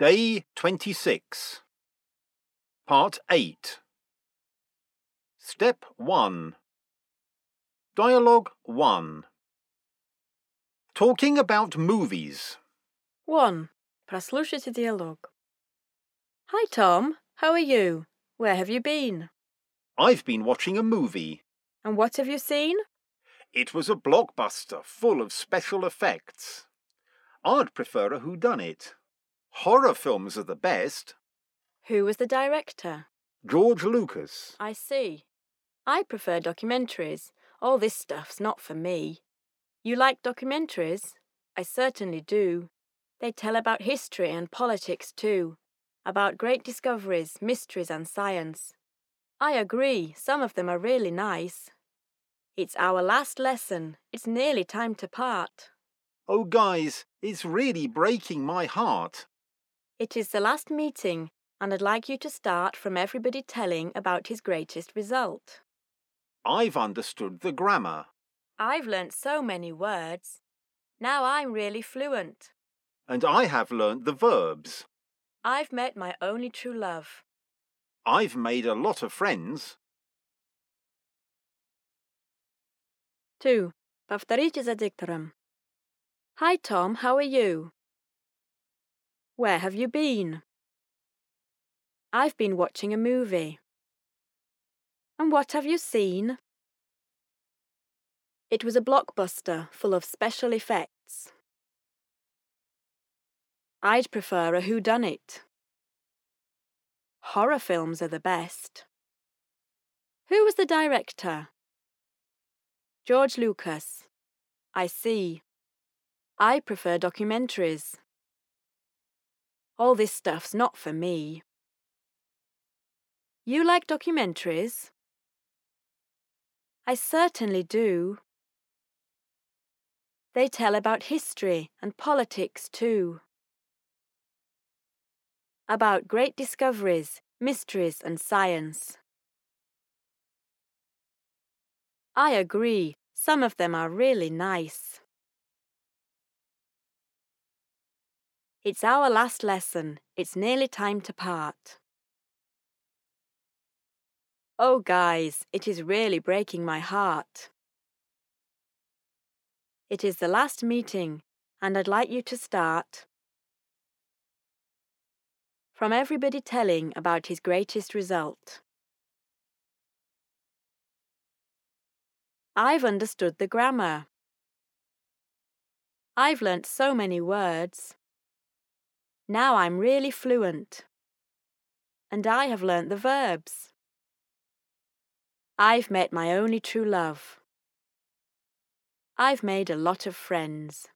Day 26. Part 8. Step 1. Dialogue 1. Talking about movies. 1. Прослушайте диалог. Hi Tom, how are you? Where have you been? I've been watching a movie. And what have you seen? It was a blockbuster full of special effects. I'd prefer a whodunit. Horror films are the best. Who was the director? George Lucas. I see. I prefer documentaries. All this stuff's not for me. You like documentaries? I certainly do. They tell about history and politics too, about great discoveries, mysteries, and science. I agree, some of them are really nice. It's our last lesson. It's nearly time to part. Oh, guys, it's really breaking my heart. It is the last meeting, and I'd like you to start from everybody telling about his greatest result. I've understood the grammar, I've learnt so many words. Now I'm really fluent. and I have learnt the verbs. I've met my only true love. I've made a lot of friends. 2. Повторите за диктором. Hi Tom, how are you? Where have you been? I've been watching a movie. And what have you seen? It was a blockbuster full of special effects. I'd prefer a whodunit. Horror films are the best. Who was the director? George Lucas. I see. I prefer documentaries. All this stuff's not for me. You like documentaries? I certainly do. They tell about history and politics too. About great discoveries, mysteries, and science. I agree, some of them are really nice. It's our last lesson. It's nearly time to part. Oh, guys, it is really breaking my heart. It is the last meeting, and I'd like you to start from everybody telling about his greatest result. I've understood the grammar. I've learnt so many words. Now I'm really fluent. And I have learnt the verbs. I've met my only true love. I've made a lot of friends.